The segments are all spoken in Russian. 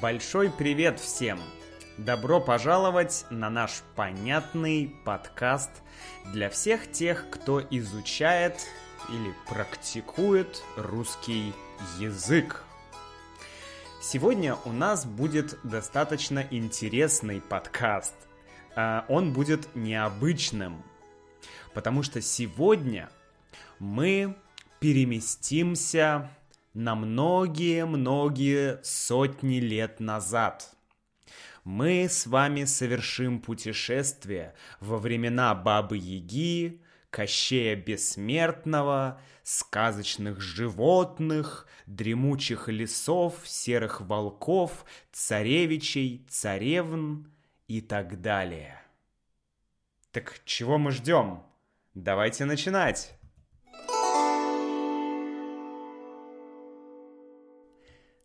Большой привет всем! Добро пожаловать на наш понятный подкаст для всех тех, кто изучает или практикует русский язык. Сегодня у нас будет достаточно интересный подкаст. А, он будет необычным, потому что сегодня мы переместимся на многие-многие сотни лет назад. Мы с вами совершим путешествие во времена Бабы-Яги, Кощея Бессмертного, сказочных животных, дремучих лесов, серых волков, царевичей, царевн и так далее. Так чего мы ждем? Давайте начинать!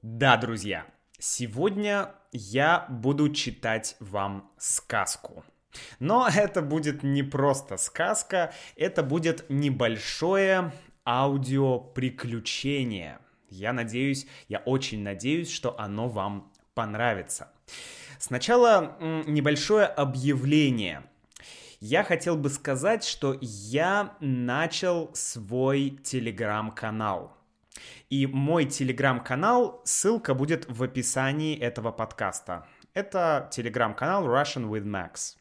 Да, друзья, сегодня я буду читать вам сказку. Но это будет не просто сказка, это будет небольшое аудиоприключение. Я надеюсь, я очень надеюсь, что оно вам понравится. Сначала небольшое объявление. Я хотел бы сказать, что я начал свой телеграм-канал. И мой телеграм-канал, ссылка будет в описании этого подкаста. Это телеграм-канал Russian with Max.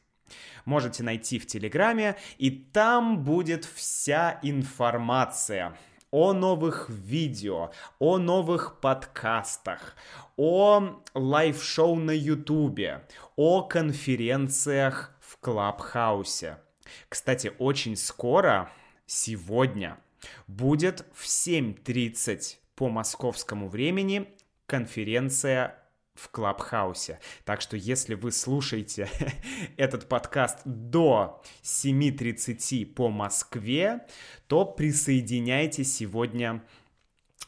Можете найти в Телеграме, и там будет вся информация о новых видео, о новых подкастах, о live-шоу на Ютубе, о конференциях в Клабхаусе. Кстати, очень скоро, сегодня, будет в 7.30 по московскому времени конференция в Клабхаусе. Так что если вы слушаете этот подкаст до 7.30 по Москве, то присоединяйтесь сегодня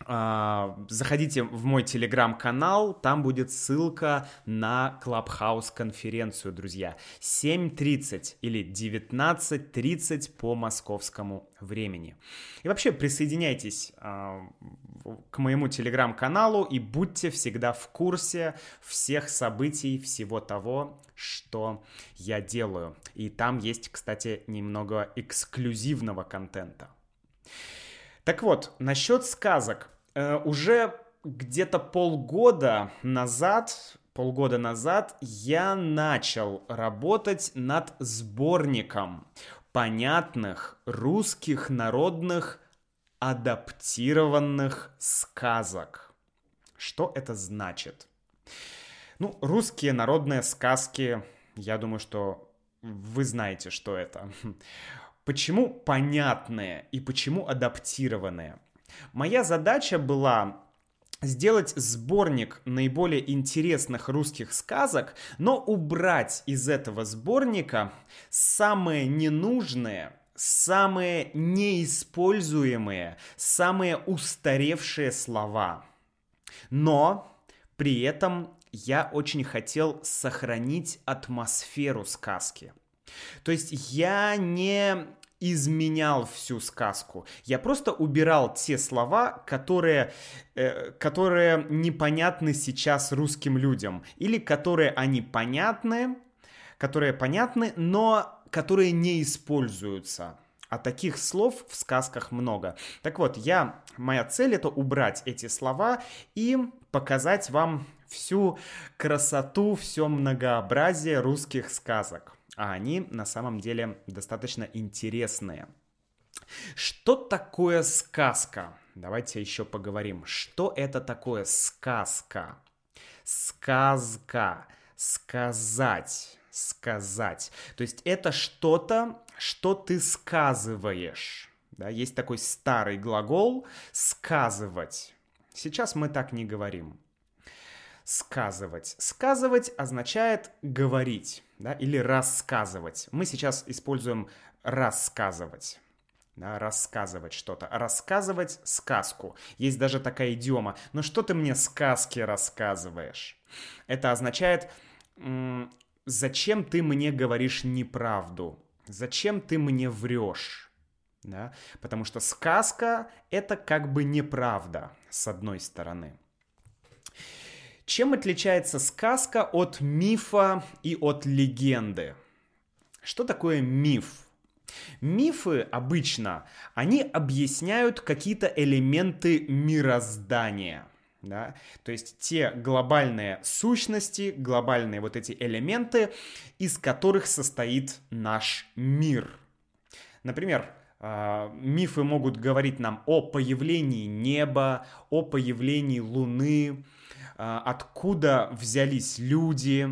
заходите в мой телеграм-канал, там будет ссылка на Clubhouse конференцию, друзья. 7.30 или 19.30 по московскому времени. И вообще присоединяйтесь э, к моему телеграм-каналу и будьте всегда в курсе всех событий, всего того, что я делаю. И там есть, кстати, немного эксклюзивного контента. Так вот, насчет сказок. Э, уже где-то полгода назад, полгода назад я начал работать над сборником понятных русских народных адаптированных сказок. Что это значит? Ну, русские народные сказки, я думаю, что вы знаете, что это. Почему понятные и почему адаптированные? Моя задача была сделать сборник наиболее интересных русских сказок, но убрать из этого сборника самые ненужные, самые неиспользуемые, самые устаревшие слова. Но при этом я очень хотел сохранить атмосферу сказки – то есть я не изменял всю сказку. Я просто убирал те слова, которые, э, которые непонятны сейчас русским людям. Или которые они понятны, которые понятны, но которые не используются. А таких слов в сказках много. Так вот, я, моя цель это убрать эти слова и показать вам всю красоту, все многообразие русских сказок а они на самом деле достаточно интересные. Что такое сказка? Давайте еще поговорим. Что это такое сказка? Сказка. Сказать. Сказать. То есть это что-то, что ты сказываешь. Да, есть такой старый глагол сказывать. Сейчас мы так не говорим сказывать. Сказывать означает говорить, да, или рассказывать. Мы сейчас используем рассказывать. Да, рассказывать что-то. Рассказывать сказку. Есть даже такая идиома. Но «Ну что ты мне сказки рассказываешь? Это означает, зачем ты мне говоришь неправду? Зачем ты мне врешь? Да? Потому что сказка — это как бы неправда, с одной стороны. Чем отличается сказка от мифа и от легенды? Что такое миф? Мифы обычно, они объясняют какие-то элементы мироздания. Да? То есть те глобальные сущности, глобальные вот эти элементы, из которых состоит наш мир. Например, а, мифы могут говорить нам о появлении неба, о появлении Луны, откуда взялись люди,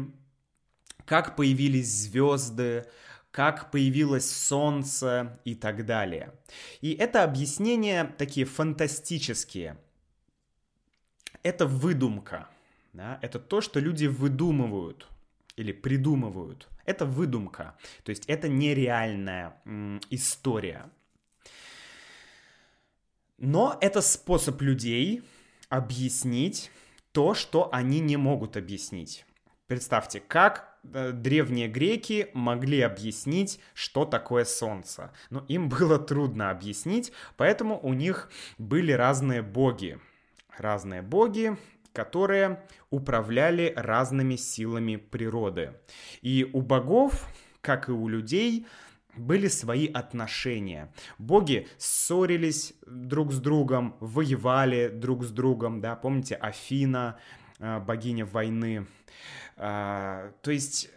как появились звезды, как появилось Солнце и так далее. И это объяснения такие фантастические. Это выдумка. Да? Это то, что люди выдумывают или придумывают. Это выдумка. То есть это нереальная история. Но это способ людей объяснить то, что они не могут объяснить. Представьте, как Э, древние греки могли объяснить, что такое солнце. Но им было трудно объяснить, поэтому у них были разные боги. Разные боги, которые управляли разными силами природы. И у богов, как и у людей, были свои отношения. Боги ссорились друг с другом, воевали друг с другом, да, помните Афина, э, богиня войны, а, то есть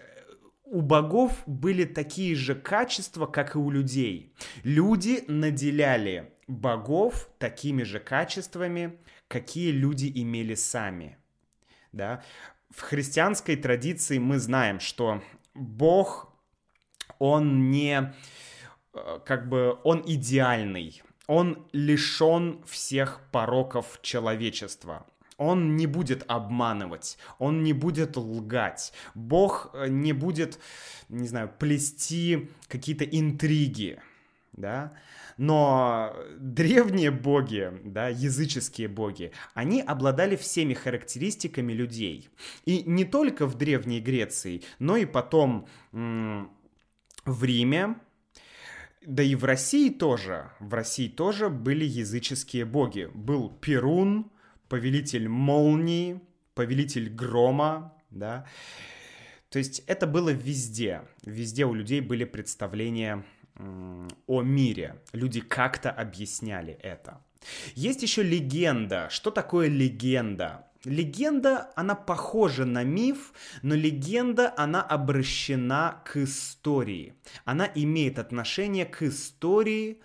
у богов были такие же качества, как и у людей. Люди наделяли богов такими же качествами, какие люди имели сами. Да? В христианской традиции мы знаем, что Бог, он не э, как бы он идеальный, он лишен всех пороков человечества. Он не будет обманывать, он не будет лгать. Бог э, не будет, не знаю, плести какие-то интриги, да. Но древние боги, да, языческие боги, они обладали всеми характеристиками людей. И не только в Древней Греции, но и потом в Риме, да и в России тоже. В России тоже были языческие боги. Был Перун, повелитель молнии, повелитель грома, да. То есть это было везде. Везде у людей были представления о мире. Люди как-то объясняли это. Есть еще легенда. Что такое легенда? Легенда, она похожа на миф, но легенда, она обращена к истории. Она имеет отношение к истории,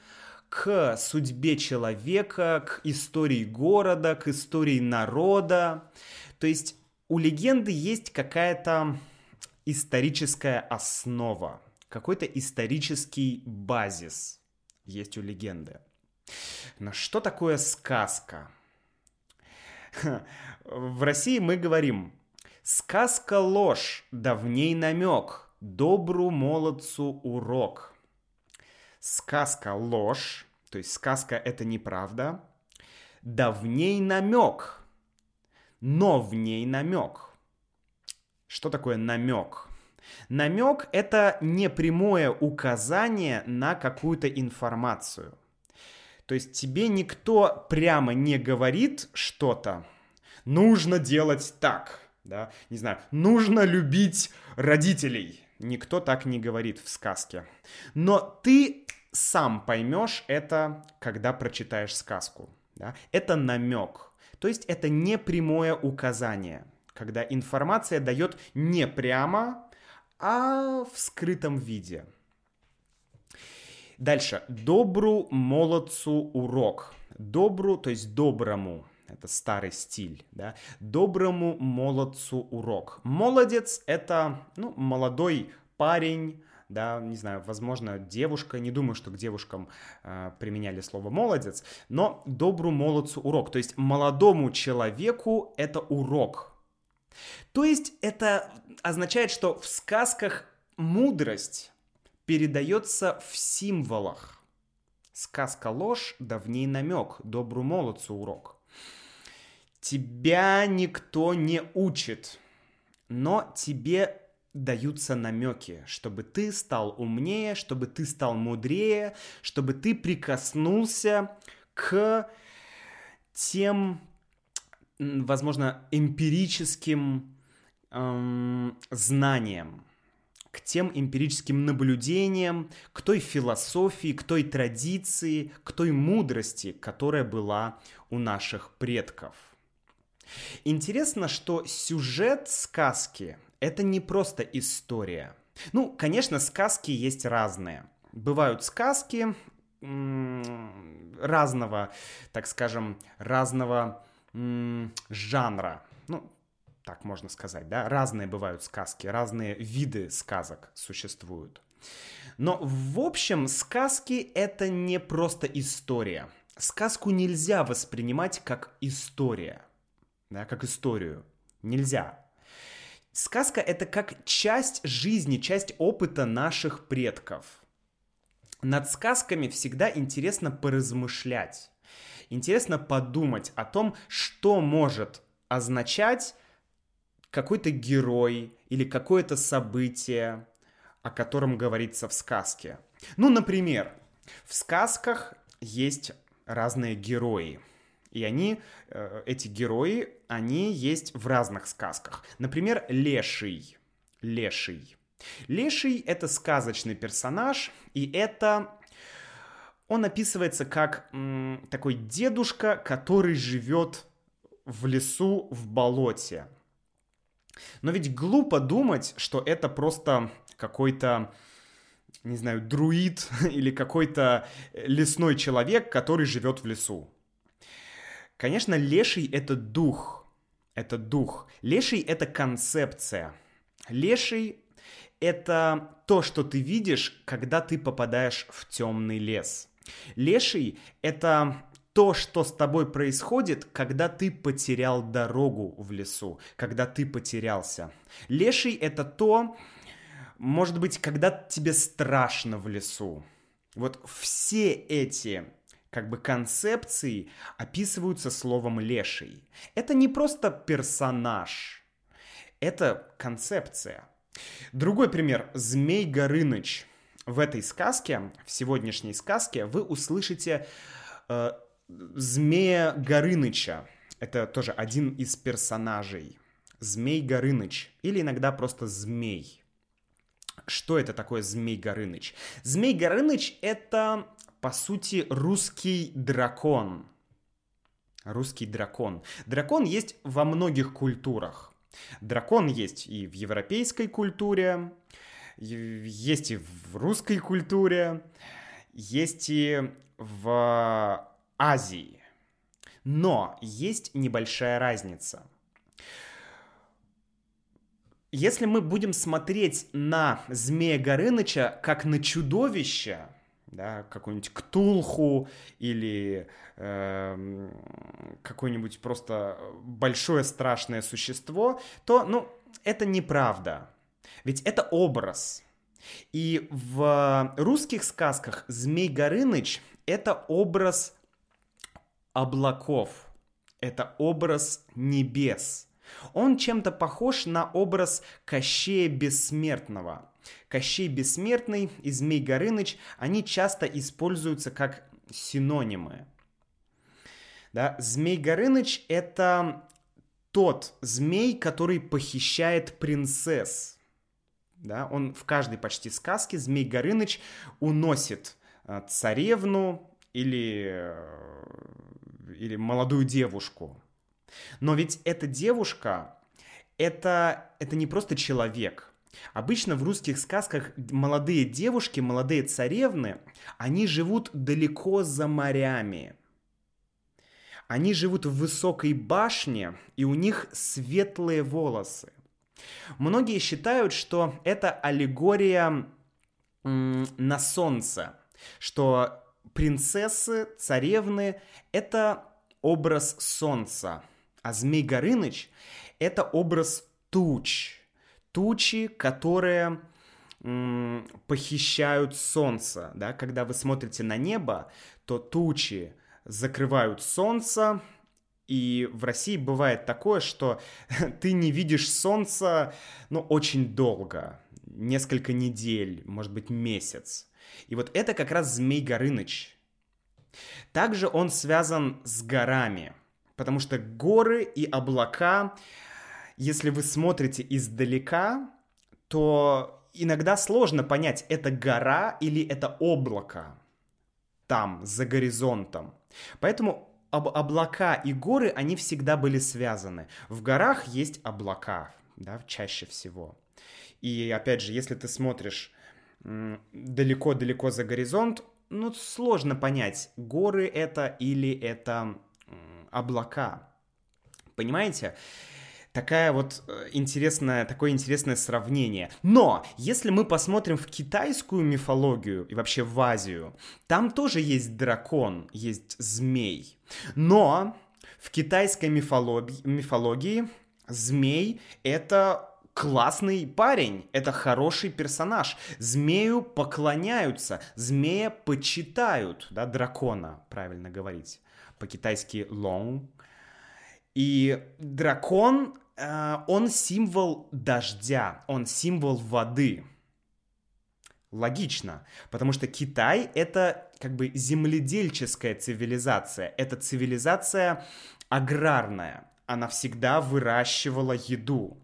к судьбе человека, к истории города, к истории народа. То есть у легенды есть какая-то историческая основа, какой-то исторический базис есть у легенды. Но что такое сказка? В России мы говорим «сказка ложь, давней намек, добру молодцу урок» сказка ложь, то есть сказка это неправда, да в ней намек, но в ней намек. Что такое намек? Намек — это непрямое указание на какую-то информацию. То есть тебе никто прямо не говорит что-то, нужно делать так, да, не знаю, нужно любить родителей. Никто так не говорит в сказке. Но ты сам поймешь это, когда прочитаешь сказку. Да? Это намек. То есть это не прямое указание, когда информация дает не прямо, а в скрытом виде. Дальше. Добру молодцу урок. Добру, то есть доброму. Это старый стиль, да. Доброму молодцу урок. Молодец — это, ну, молодой парень, да, не знаю, возможно, девушка, не думаю, что к девушкам э, применяли слово молодец, но добру молодцу урок, то есть молодому человеку это урок. То есть это означает, что в сказках мудрость передается в символах. Сказка ложь, да в ней намек, добру молодцу урок. Тебя никто не учит, но тебе даются намеки, чтобы ты стал умнее, чтобы ты стал мудрее, чтобы ты прикоснулся к тем возможно, эмпирическим эм, знаниям, к тем эмпирическим наблюдениям, к той философии, к той традиции, к той мудрости, которая была у наших предков. Интересно, что сюжет сказки — это не просто история. Ну, конечно, сказки есть разные. Бывают сказки разного, так скажем, разного жанра. Так можно сказать, да, разные бывают сказки, разные виды сказок существуют. Но в общем, сказки это не просто история. Сказку нельзя воспринимать как история, да, как историю. Нельзя. Сказка это как часть жизни, часть опыта наших предков. Над сказками всегда интересно поразмышлять. Интересно подумать о том, что может означать какой-то герой или какое-то событие, о котором говорится в сказке. Ну, например, в сказках есть разные герои. И они, э, эти герои, они есть в разных сказках. Например, Леший. Леший. Леший — это сказочный персонаж, и это... Он описывается как м, такой дедушка, который живет в лесу в болоте. Но ведь глупо думать, что это просто какой-то, не знаю, друид или какой-то лесной человек, который живет в лесу. Конечно, леший — это дух. Это дух. Леший — это концепция. Леший — это то, что ты видишь, когда ты попадаешь в темный лес. Леший — это то, что с тобой происходит, когда ты потерял дорогу в лесу, когда ты потерялся. Леший — это то, может быть, когда тебе страшно в лесу. Вот все эти как бы концепции описываются словом леший. Это не просто персонаж, это концепция. Другой пример. Змей Горыныч. В этой сказке, в сегодняшней сказке, вы услышите э, Змея Горыныча. Это тоже один из персонажей. Змей Горыныч. Или иногда просто Змей. Что это такое Змей Горыныч? Змей Горыныч — это, по сути, русский дракон. Русский дракон. Дракон есть во многих культурах. Дракон есть и в европейской культуре, есть и в русской культуре, есть и в Азии. Но есть небольшая разница. Если мы будем смотреть на Змея Горыныча как на чудовище, да, какой-нибудь Ктулху или э, какое-нибудь просто большое страшное существо, то, ну, это неправда. Ведь это образ. И в русских сказках Змей Горыныч — это образ облаков. Это образ небес. Он чем-то похож на образ Кощея Бессмертного. Кощей Бессмертный и Змей Горыныч, они часто используются как синонимы. Да? Змей Горыныч — это тот змей, который похищает принцесс. Да? Он в каждой почти сказке Змей Горыныч уносит э, царевну или э, или молодую девушку. Но ведь эта девушка, это, это не просто человек. Обычно в русских сказках молодые девушки, молодые царевны, они живут далеко за морями. Они живут в высокой башне, и у них светлые волосы. Многие считают, что это аллегория на солнце, что принцессы, царевны — это образ солнца, а Змей Горыныч — это образ туч. Тучи, которые похищают солнце. Да? Когда вы смотрите на небо, то тучи закрывают солнце, и в России бывает такое, что ты не видишь солнца, ну, очень долго. Несколько недель, может быть, месяц. И вот это как раз Змей Горыныч. Также он связан с горами, Потому что горы и облака, если вы смотрите издалека, то иногда сложно понять, это гора или это облако там, за горизонтом. Поэтому об облака и горы, они всегда были связаны. В горах есть облака, да, чаще всего. И опять же, если ты смотришь далеко-далеко за горизонт, ну, сложно понять, горы это или это облака. Понимаете? Такая вот э, интересная, такое интересное сравнение. Но, если мы посмотрим в китайскую мифологию и вообще в Азию, там тоже есть дракон, есть змей. Но в китайской мифологии, мифологии змей — это классный парень, это хороший персонаж. Змею поклоняются, змея почитают, да, дракона, правильно говорить. По-китайски long. И дракон, э, он символ дождя, он символ воды. Логично, потому что Китай это как бы земледельческая цивилизация, это цивилизация аграрная, она всегда выращивала еду.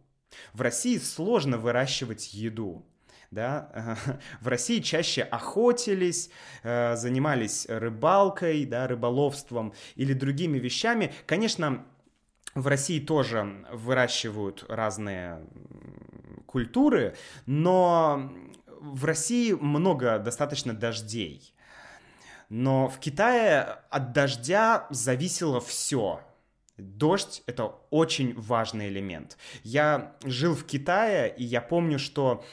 В России сложно выращивать еду. Да? В России чаще охотились, э, занимались рыбалкой, да, рыболовством или другими вещами. Конечно, в России тоже выращивают разные культуры, но в России много достаточно дождей. Но в Китае от дождя зависело все. Дождь — это очень важный элемент. Я жил в Китае, и я помню, что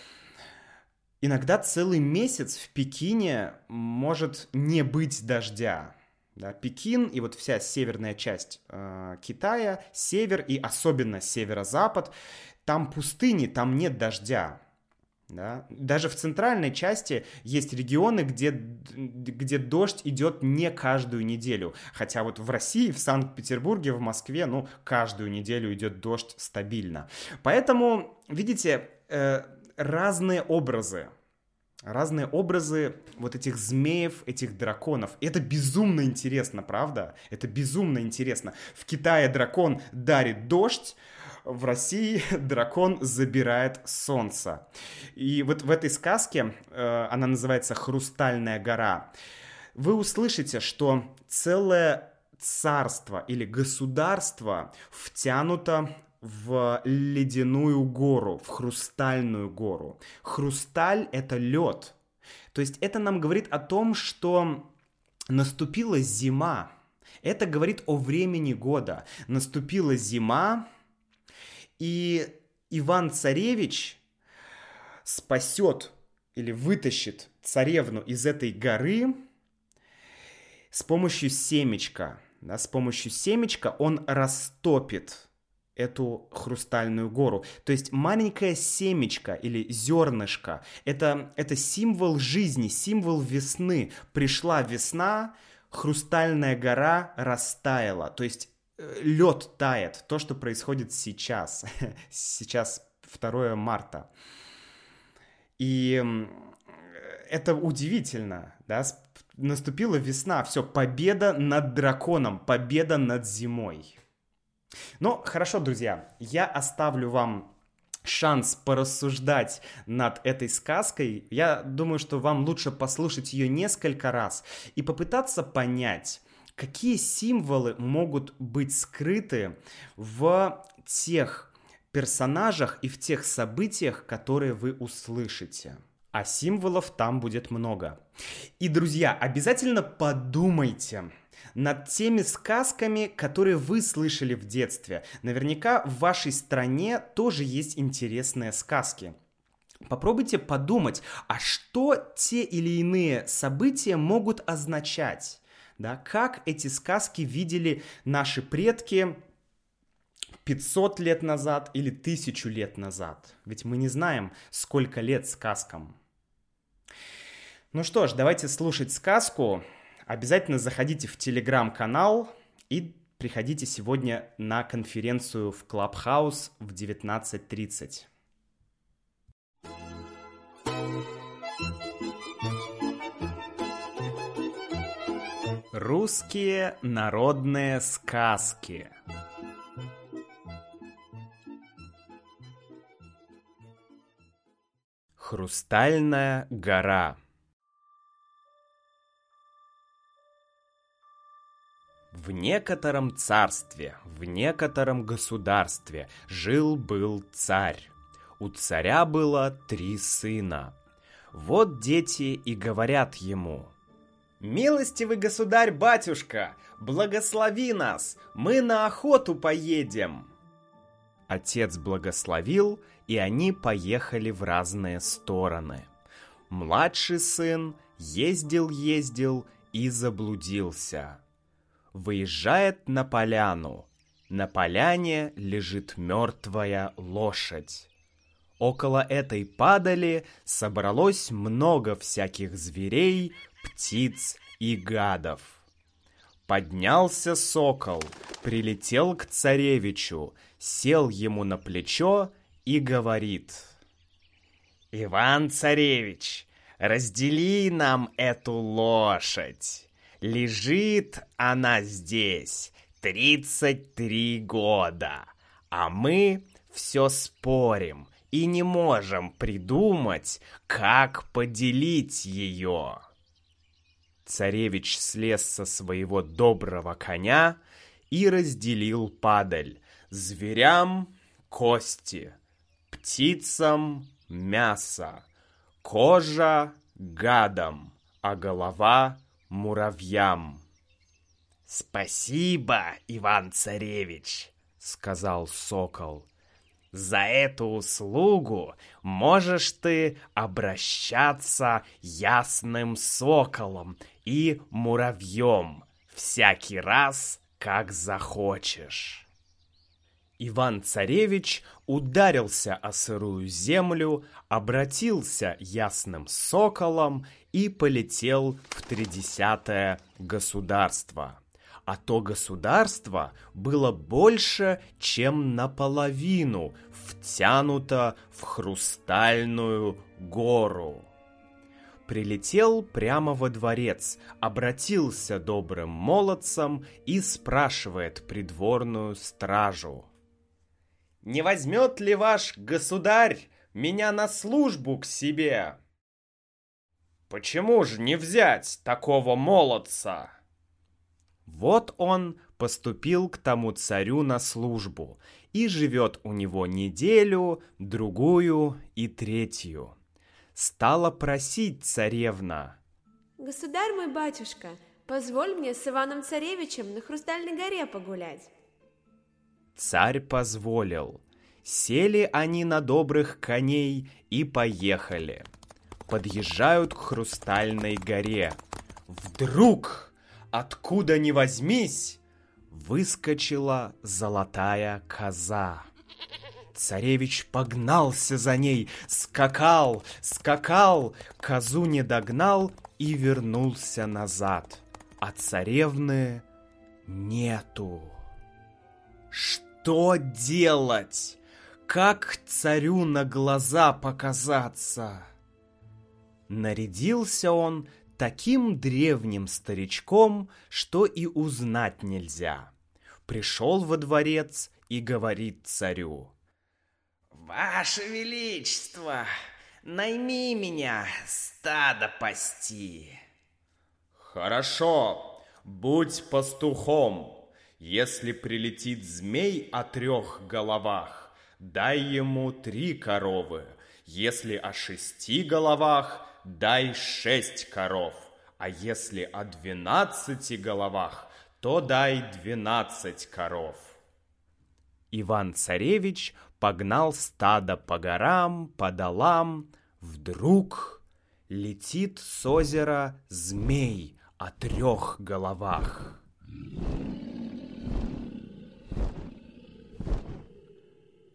иногда целый месяц в Пекине может не быть дождя. Да, Пекин и вот вся северная часть э, Китая, север и особенно северо-запад, там пустыни, там нет дождя. Да? Даже в центральной части есть регионы, где, где дождь идет не каждую неделю. Хотя вот в России, в Санкт-Петербурге, в Москве, ну, каждую неделю идет дождь стабильно. Поэтому, видите, э, разные образы разные образы вот этих змеев, этих драконов. И это безумно интересно, правда? Это безумно интересно. В Китае дракон дарит дождь, в России дракон забирает солнце. И вот в этой сказке, э, она называется «Хрустальная гора», вы услышите, что целое царство или государство втянуто в ледяную гору, в хрустальную гору. Хрусталь — это лед. То есть это нам говорит о том, что наступила зима. Это говорит о времени года. Наступила зима, и Иван-Царевич спасет или вытащит царевну из этой горы с помощью семечка. Да, с помощью семечка он растопит эту хрустальную гору. То есть маленькое семечко или зернышко это, это символ жизни, символ весны. Пришла весна, хрустальная гора растаяла. То есть лед тает, то, что происходит сейчас. сейчас 2 марта. И это удивительно, да, наступила весна, все, победа над драконом, победа над зимой. Ну, хорошо, друзья, я оставлю вам шанс порассуждать над этой сказкой. Я думаю, что вам лучше послушать ее несколько раз и попытаться понять, Какие символы могут быть скрыты в тех персонажах и в тех событиях, которые вы услышите? А символов там будет много. И, друзья, обязательно подумайте над теми сказками, которые вы слышали в детстве. Наверняка в вашей стране тоже есть интересные сказки. Попробуйте подумать, а что те или иные события могут означать? Да, как эти сказки видели наши предки 500 лет назад или 1000 лет назад. Ведь мы не знаем, сколько лет сказкам. Ну что ж, давайте слушать сказку. Обязательно заходите в телеграм-канал и приходите сегодня на конференцию в Клабхаус в 19.30. Русские народные сказки. Хрустальная гора. В некотором царстве, в некотором государстве жил-был царь. У царя было три сына. Вот дети и говорят ему. «Милостивый государь-батюшка, благослови нас, мы на охоту поедем!» Отец благословил, и они поехали в разные стороны. Младший сын ездил-ездил и заблудился. Выезжает на поляну. На поляне лежит мертвая лошадь. Около этой падали собралось много всяких зверей, птиц и гадов. Поднялся сокол, прилетел к царевичу, сел ему на плечо и говорит. «Иван-царевич, раздели нам эту лошадь. Лежит она здесь тридцать три года, а мы все спорим и не можем придумать, как поделить ее». Царевич слез со своего доброго коня и разделил падаль. Зверям — кости, птицам — мясо, кожа — гадам, а голова — муравьям. «Спасибо, Иван-царевич!» — сказал сокол. За эту услугу можешь ты обращаться ясным соколом и муравьем всякий раз, как захочешь. Иван-царевич ударился о сырую землю, обратился ясным соколом и полетел в тридесятое государство а то государство было больше, чем наполовину втянуто в хрустальную гору. Прилетел прямо во дворец, обратился добрым молодцем и спрашивает придворную стражу. «Не возьмет ли ваш государь меня на службу к себе?» «Почему же не взять такого молодца?» Вот он поступил к тому царю на службу и живет у него неделю, другую и третью. Стала просить царевна. «Государь мой батюшка, позволь мне с Иваном Царевичем на Хрустальной горе погулять». Царь позволил. Сели они на добрых коней и поехали. Подъезжают к Хрустальной горе. Вдруг откуда ни возьмись, выскочила золотая коза. Царевич погнался за ней, скакал, скакал, козу не догнал и вернулся назад. А царевны нету. Что делать? Как царю на глаза показаться? Нарядился он таким древним старичком, что и узнать нельзя. Пришел во дворец и говорит царю. «Ваше Величество, найми меня стадо пасти». «Хорошо, будь пастухом. Если прилетит змей о трех головах, дай ему три коровы. Если о шести головах, дай шесть коров, а если о двенадцати головах, то дай двенадцать коров. Иван-царевич погнал стадо по горам, по долам. Вдруг летит с озера змей о трех головах.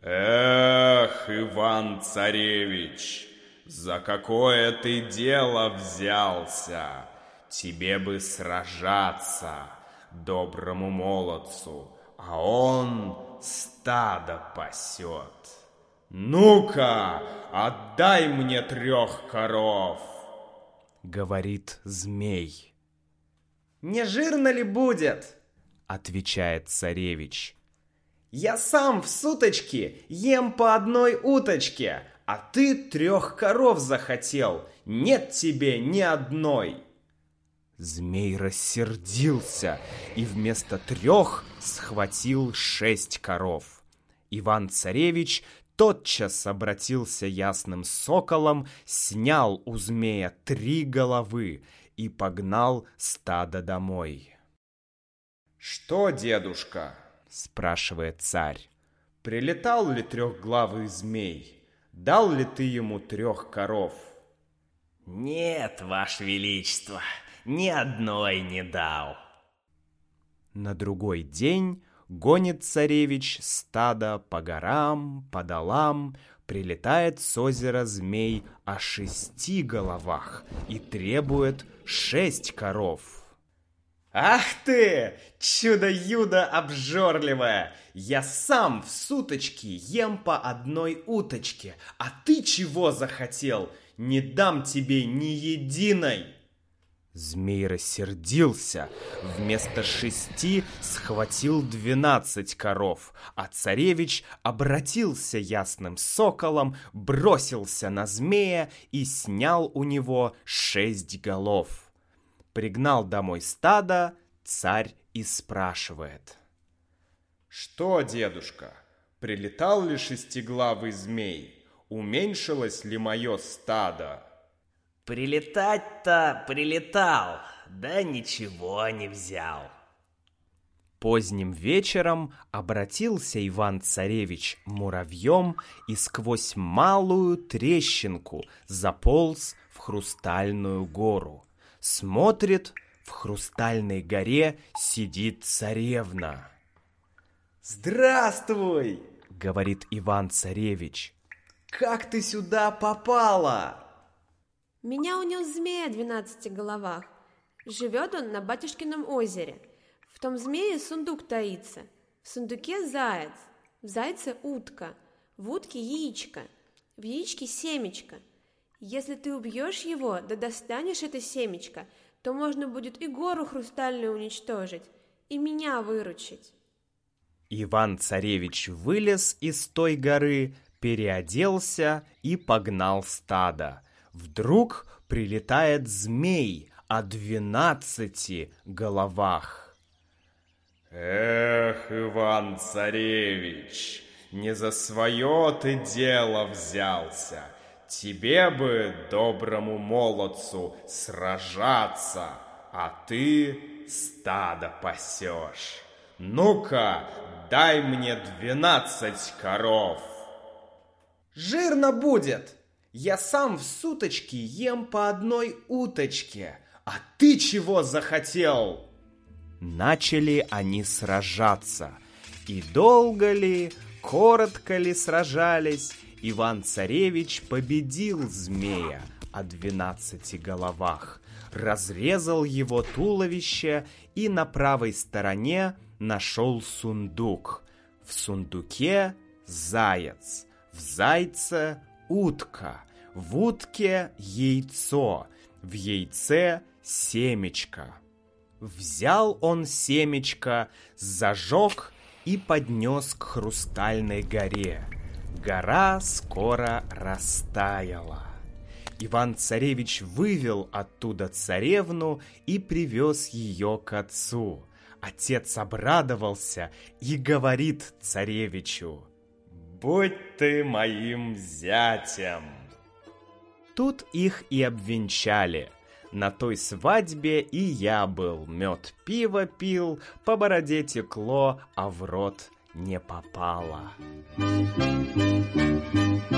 Эх, Иван-царевич, «За какое ты дело взялся? Тебе бы сражаться, доброму молодцу, а он стадо пасет. Ну-ка, отдай мне трех коров!» — говорит змей. Не жирно ли будет? Отвечает царевич. Я сам в суточки ем по одной уточке, а ты трех коров захотел, нет тебе ни одной. Змей рассердился и вместо трех схватил шесть коров. Иван-царевич тотчас обратился ясным соколом, снял у змея три головы и погнал стадо домой. «Что, дедушка?» — спрашивает царь. «Прилетал ли трехглавый змей? Дал ли ты ему трех коров?» «Нет, Ваше Величество, ни одной не дал». На другой день гонит царевич стадо по горам, по долам, прилетает с озера змей о шести головах и требует шесть коров. «Ах ты, чудо-юдо обжорливое! Я сам в суточки ем по одной уточке, а ты чего захотел? Не дам тебе ни единой!» Змей рассердился. Вместо шести схватил двенадцать коров, а царевич обратился ясным соколом, бросился на змея и снял у него шесть голов пригнал домой стадо, царь и спрашивает. «Что, дедушка, прилетал ли шестиглавый змей? Уменьшилось ли мое стадо?» «Прилетать-то прилетал, да ничего не взял». Поздним вечером обратился Иван-царевич муравьем и сквозь малую трещинку заполз в хрустальную гору. Смотрит, в хрустальной горе сидит царевна. «Здравствуй!» — говорит Иван-царевич. «Как ты сюда попала?» Меня унес змея о двенадцати головах. Живет он на батюшкином озере. В том змее сундук таится. В сундуке заяц, в зайце утка, в утке яичко, в яичке семечко — если ты убьешь его, да достанешь это семечко, то можно будет и гору хрустальную уничтожить, и меня выручить. Иван-царевич вылез из той горы, переоделся и погнал стадо. Вдруг прилетает змей о двенадцати головах. «Эх, Иван-царевич, не за свое ты дело взялся!» Тебе бы, доброму молодцу, сражаться, а ты стадо пасешь. Ну-ка, дай мне двенадцать коров. Жирно будет. Я сам в суточки ем по одной уточке. А ты чего захотел? Начали они сражаться. И долго ли, коротко ли сражались, Иван-царевич победил змея о двенадцати головах, разрезал его туловище и на правой стороне нашел сундук. В сундуке заяц, в зайце утка, в утке яйцо, в яйце семечко. Взял он семечко, зажег и поднес к хрустальной горе – Гора скоро растаяла. Иван-царевич вывел оттуда царевну и привез ее к отцу. Отец обрадовался и говорит царевичу, «Будь ты моим зятем!» Тут их и обвенчали. На той свадьбе и я был, мед пиво пил, по бороде текло, а в рот не попало. Thank.